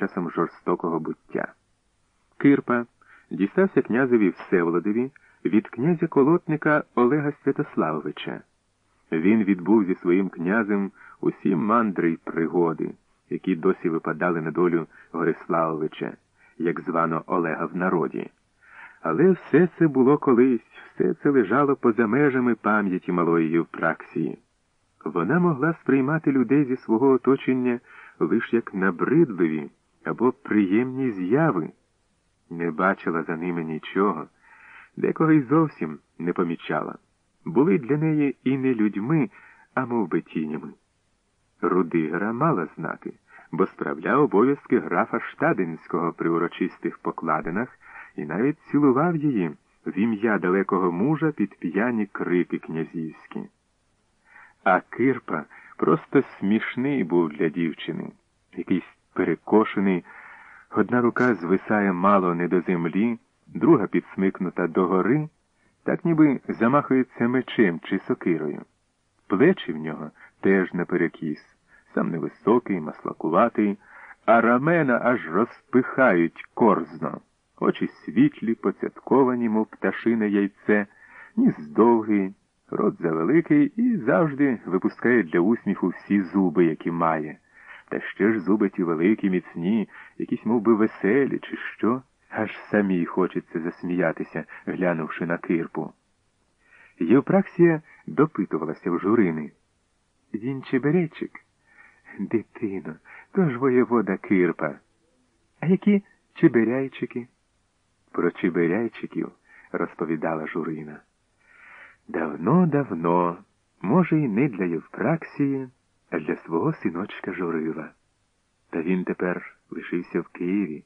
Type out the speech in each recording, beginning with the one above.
часом жорстокого буття. Кирпа дістався князеві Всеволодові від князя колотника Олега Святославовича. Він відбув зі своїм князем усі мандри й пригоди, які досі випадали на долю Гориславовича, як звано Олега в народі. Але все це було колись, все це лежало поза межами пам'яті малої Євпраксії. Вона могла сприймати людей зі свого оточення лише як набридливі або приємні зяви, не бачила за ними нічого, декого й зовсім не помічала. Були для неї і не людьми, а мов би тінями. Рудигера мала знати, бо справляв обов'язки графа Штадинського при урочистих покладинах і навіть цілував її в ім'я далекого мужа під п'яні крики князівські. А Кирпа просто смішний був для дівчини, якийсь перекошений, одна рука звисає мало не до землі, друга підсмикнута догори, так ніби замахується мечем чи сокирою. Плечі в нього теж наперекіс, сам невисокий, маслакуватий, а рамена аж розпихають корзно. Очі світлі, поцятковані, мов пташине яйце, ніс довгий, рот завеликий і завжди випускає для усміху всі зуби, які має. Та ще ж зуби ті великі, міцні, якісь мов би, веселі, чи що, аж самій хочеться засміятися, глянувши на кирпу. Євпраксія допитувалася в журини. Він чеберечик? Дитино, то ж воєвода Кирпа. А які чеберяйчики? Про чеберяйчиків розповідала Журина. Давно-давно, може, і не для Євпраксії, для свого синочка Журила. Та він тепер лишився в Києві,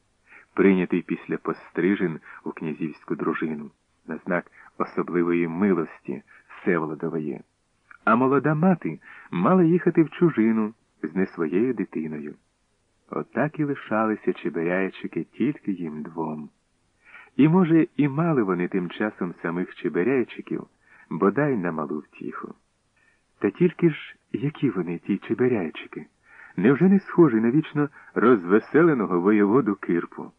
прийнятий після пострижин у князівську дружину, на знак особливої милості Всеволодової. А молода мати мала їхати в чужину з не своєю дитиною. Отак і лишалися чеберяйчики тільки їм двом. І, може, і мали вони тим часом самих чеберяйчиків, бодай на малу втіху. Та тільки ж, які вони, ті чеберяйчики, невже не схожі на вічно розвеселеного воєводу Кирпу?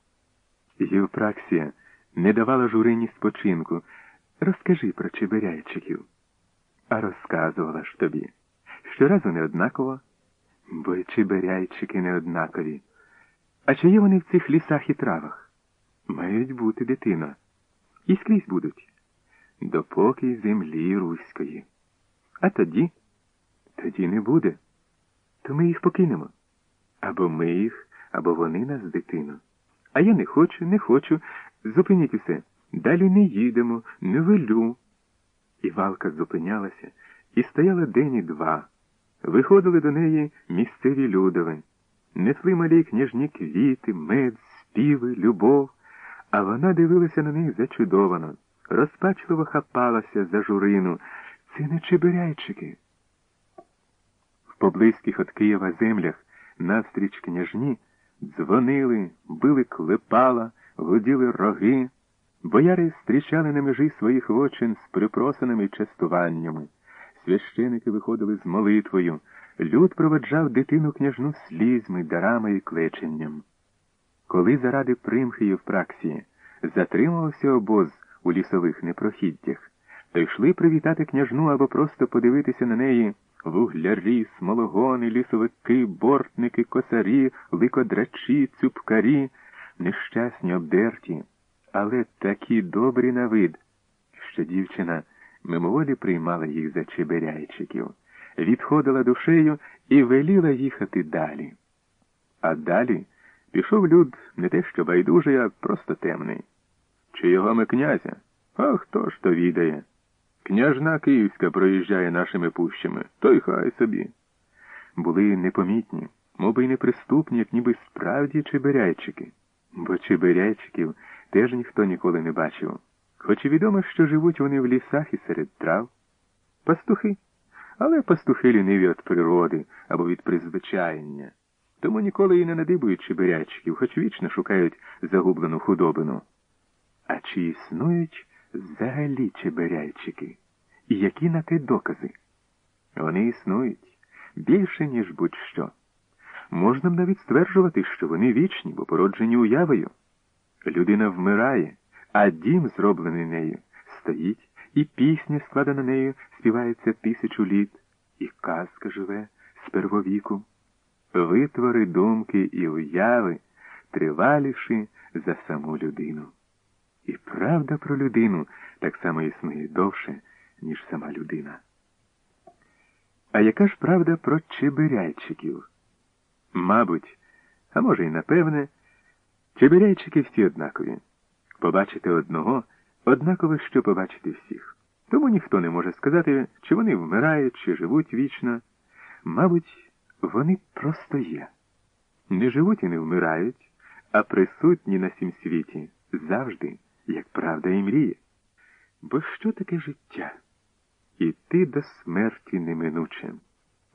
Євпраксія не давала журині спочинку. Розкажи про чеберяйчиків. А розказувала ж тобі. Щоразу не однаково, бо й чеберяйчики не однакові. А чи є вони в цих лісах і травах? Мають бути дитина. І скрізь будуть. Допоки землі руської. А тоді? Тоді не буде. То ми їх покинемо. Або ми їх, або вони нас дитину. А я не хочу, не хочу. Зупиніть усе. Далі не їдемо, не велю. І валка зупинялася і стояла день і два. Виходили до неї місцеві людови, несли малі княжні квіти, мед, співи, любов а вона дивилася на них зачудовано, розпачливо хапалася за журину. Це не чебиряйчики. В поблизьких від Києва землях навстріч княжні дзвонили, били клепала, гуділи роги. Бояри зустрічали на межі своїх вочин з припросинами частуваннями. Священики виходили з молитвою. Люд проведжав дитину княжну слізьми, дарами і клеченням. Коли заради примхи Євпраксії затримався обоз у лісових непрохіддях, то йшли привітати княжну або просто подивитися на неї вуглярі, смологони, лісовики, бортники, косарі, ликодрачі, цюбкарі, нещасні обдерті, але такі добрі на вид, що дівчина мимоволі приймала їх за чеберяйчиків, відходила душею і веліла їхати далі. А далі. Пішов люд не те, що байдужий, а просто темний. Чи його ми князя? А хто ж то відає? Княжна Київська проїжджає нашими пущами, то й хай собі. Були непомітні, моби й неприступні, як ніби справді чеберяйчики. Бо чеберяйчиків теж ніхто ніколи не бачив. Хоч і відомо, що живуть вони в лісах і серед трав. Пастухи, але пастухи ліниві від природи або від призвичаєння тому ніколи і не надибують чебирячків, хоч вічно шукають загублену худобину. А чи існують взагалі чебиряйчики? І які на те докази? Вони існують більше, ніж будь-що. Можна б навіть стверджувати, що вони вічні, бо породжені уявою. Людина вмирає, а дім, зроблений нею, стоїть, і пісня, складена нею, співається тисячу літ, і казка живе з первовіку. Витвори думки і уяви, триваліші за саму людину. Правда про людину так само існує довше, ніж сама людина. А яка ж правда про чебиряйчиків? Мабуть, а може й напевне, чебиряйчики всі однакові. Побачити одного однаково, що побачити всіх. Тому ніхто не може сказати, чи вони вмирають, чи живуть вічно. Мабуть, вони просто є. Не живуть і не вмирають, а присутні на сім світі завжди, як правда і мріє. Бо що таке життя? Іти до смерті неминуче,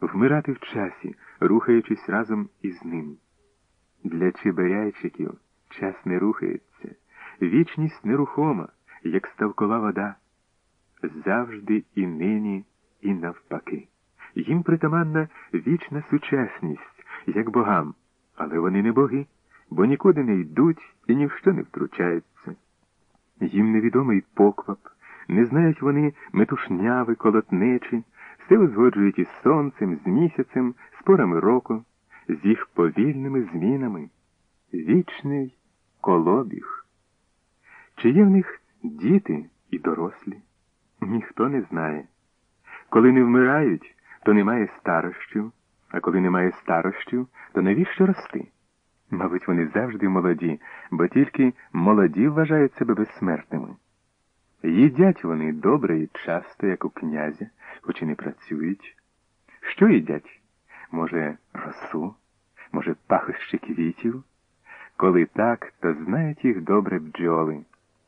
вмирати в часі, рухаючись разом із ним. Для чеберяйчиків час не рухається, вічність нерухома, як ставкова вода. Завжди і нині, і навпаки. Їм притаманна вічна сучасність, як богам, але вони не боги, бо нікуди не йдуть і ні в що не втручаються. Їм невідомий поквап. Не знають вони метушняви, колотнечі, все узгоджують із сонцем, з місяцем, з порами року, з їх повільними змінами. Вічний колобіг. Чи є в них діти і дорослі? Ніхто не знає. Коли не вмирають, то немає старощів, а коли немає старощів, то навіщо рости? Мабуть, вони завжди молоді, бо тільки молоді вважають себе безсмертними. Їдять вони добре і часто, як у князя, хоч і не працюють. Що їдять? Може, росу, може, пахощі квітів? Коли так, то знають їх добре бджоли.